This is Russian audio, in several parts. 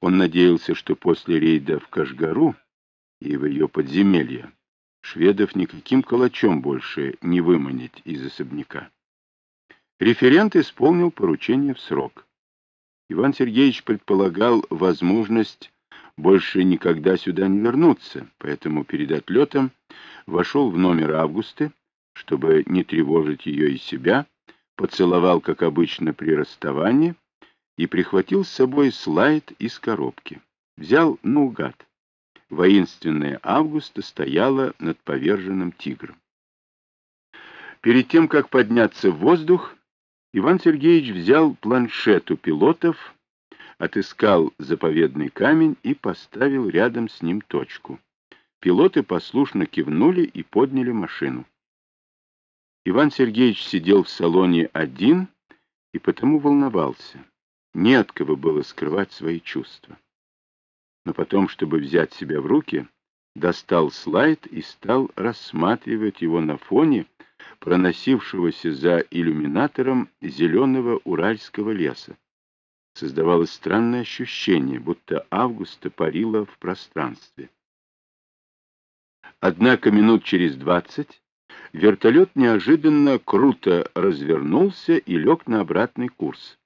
Он надеялся, что после рейда в Кашгару и в ее подземелье шведов никаким калачом больше не выманить из особняка. Референт исполнил поручение в срок. Иван Сергеевич предполагал возможность больше никогда сюда не вернуться, поэтому перед отлетом вошел в номер Августы, чтобы не тревожить ее и себя, поцеловал, как обычно, при расставании, и прихватил с собой слайд из коробки. Взял наугад. Воинственная Августа стояла над поверженным тигром. Перед тем, как подняться в воздух, Иван Сергеевич взял планшет у пилотов, отыскал заповедный камень и поставил рядом с ним точку. Пилоты послушно кивнули и подняли машину. Иван Сергеевич сидел в салоне один и потому волновался. Не от кого было скрывать свои чувства. Но потом, чтобы взять себя в руки, достал слайд и стал рассматривать его на фоне проносившегося за иллюминатором зеленого уральского леса. Создавалось странное ощущение, будто Августа парила в пространстве. Однако минут через двадцать вертолет неожиданно круто развернулся и лег на обратный курс.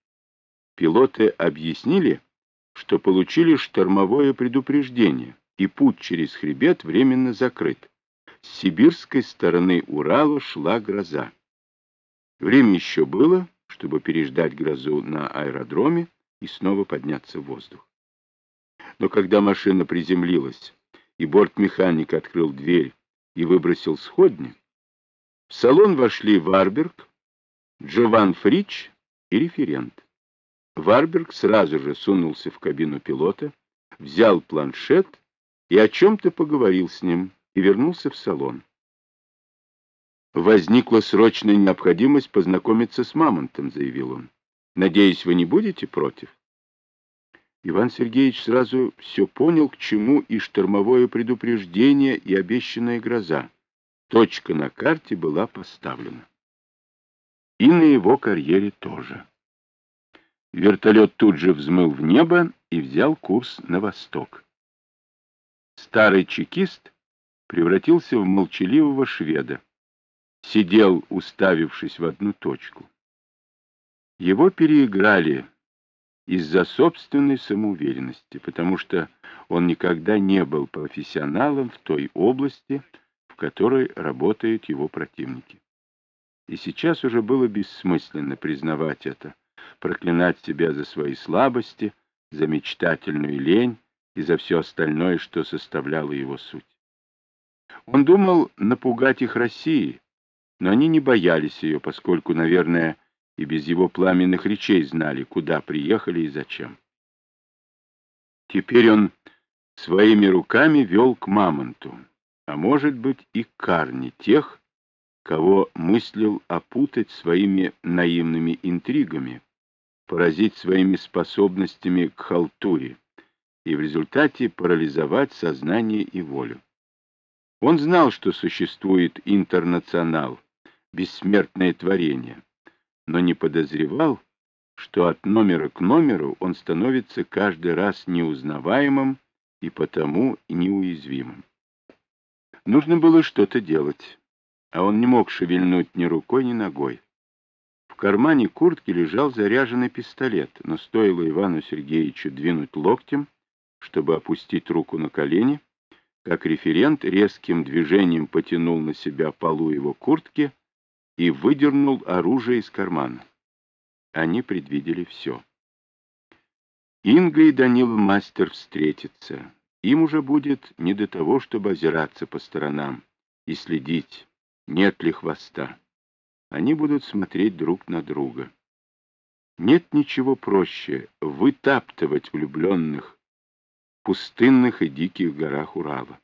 Пилоты объяснили, что получили штормовое предупреждение, и путь через хребет временно закрыт. С сибирской стороны Урала шла гроза. Время еще было, чтобы переждать грозу на аэродроме и снова подняться в воздух. Но когда машина приземлилась, и бортмеханик открыл дверь и выбросил сходни, в салон вошли Варберг, Джован Фрич и референт. Варберг сразу же сунулся в кабину пилота, взял планшет и о чем-то поговорил с ним и вернулся в салон. «Возникла срочная необходимость познакомиться с Мамонтом», — заявил он. «Надеюсь, вы не будете против?» Иван Сергеевич сразу все понял, к чему и штормовое предупреждение, и обещанная гроза. Точка на карте была поставлена. И на его карьере тоже. Вертолет тут же взмыл в небо и взял курс на восток. Старый чекист превратился в молчаливого шведа. Сидел, уставившись в одну точку. Его переиграли из-за собственной самоуверенности, потому что он никогда не был профессионалом в той области, в которой работают его противники. И сейчас уже было бессмысленно признавать это, проклинать себя за свои слабости, за мечтательную лень и за все остальное, что составляло его суть. Он думал напугать их Россией, но они не боялись ее, поскольку, наверное, и без его пламенных речей знали, куда приехали и зачем. Теперь он своими руками вел к Мамонту, а может быть и к Карне тех, кого мыслил опутать своими наивными интригами, поразить своими способностями к халтуре и в результате парализовать сознание и волю. Он знал, что существует интернационал, бессмертное творение, но не подозревал, что от номера к номеру он становится каждый раз неузнаваемым и потому неуязвимым. Нужно было что-то делать, а он не мог шевельнуть ни рукой, ни ногой. В кармане куртки лежал заряженный пистолет, но стоило Ивану Сергеевичу двинуть локтем, чтобы опустить руку на колени, как референт резким движением потянул на себя полу его куртки и выдернул оружие из кармана. Они предвидели все. Инга и Данила мастер встретятся. Им уже будет не до того, чтобы озираться по сторонам и следить, нет ли хвоста они будут смотреть друг на друга. Нет ничего проще вытаптывать влюбленных в пустынных и диких горах Урала.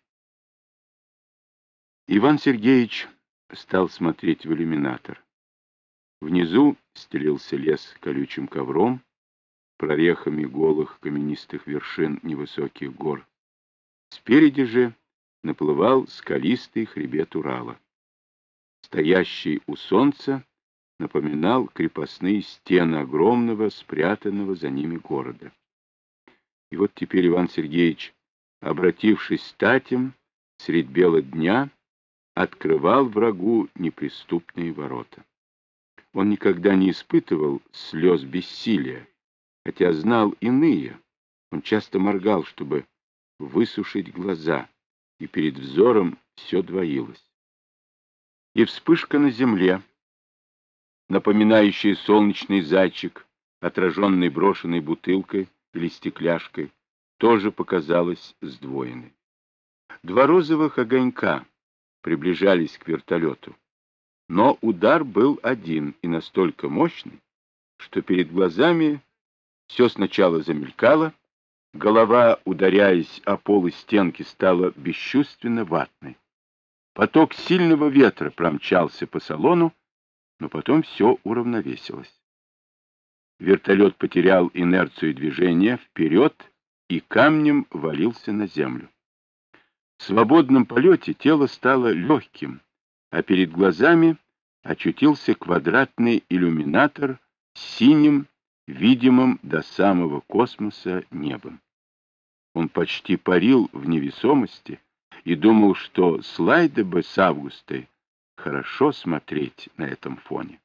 Иван Сергеевич стал смотреть в иллюминатор. Внизу стелился лес колючим ковром, прорехами голых каменистых вершин невысоких гор. Спереди же наплывал скалистый хребет Урала стоящий у солнца, напоминал крепостные стены огромного, спрятанного за ними города. И вот теперь Иван Сергеевич, обратившись статем, средь бела дня, открывал врагу неприступные ворота. Он никогда не испытывал слез бессилия, хотя знал иные. Он часто моргал, чтобы высушить глаза, и перед взором все двоилось. И вспышка на земле, напоминающая солнечный зайчик, отраженный брошенной бутылкой или стекляшкой, тоже показалась сдвоенной. Два розовых огонька приближались к вертолету, но удар был один и настолько мощный, что перед глазами все сначала замелькало, голова, ударяясь о пол и стенки, стала бесчувственно ватной. Поток сильного ветра промчался по салону, но потом все уравновесилось. Вертолет потерял инерцию движения вперед и камнем валился на землю. В свободном полете тело стало легким, а перед глазами очутился квадратный иллюминатор с синим, видимым до самого космоса небом. Он почти парил в невесомости и думал, что слайды бы с Августой хорошо смотреть на этом фоне.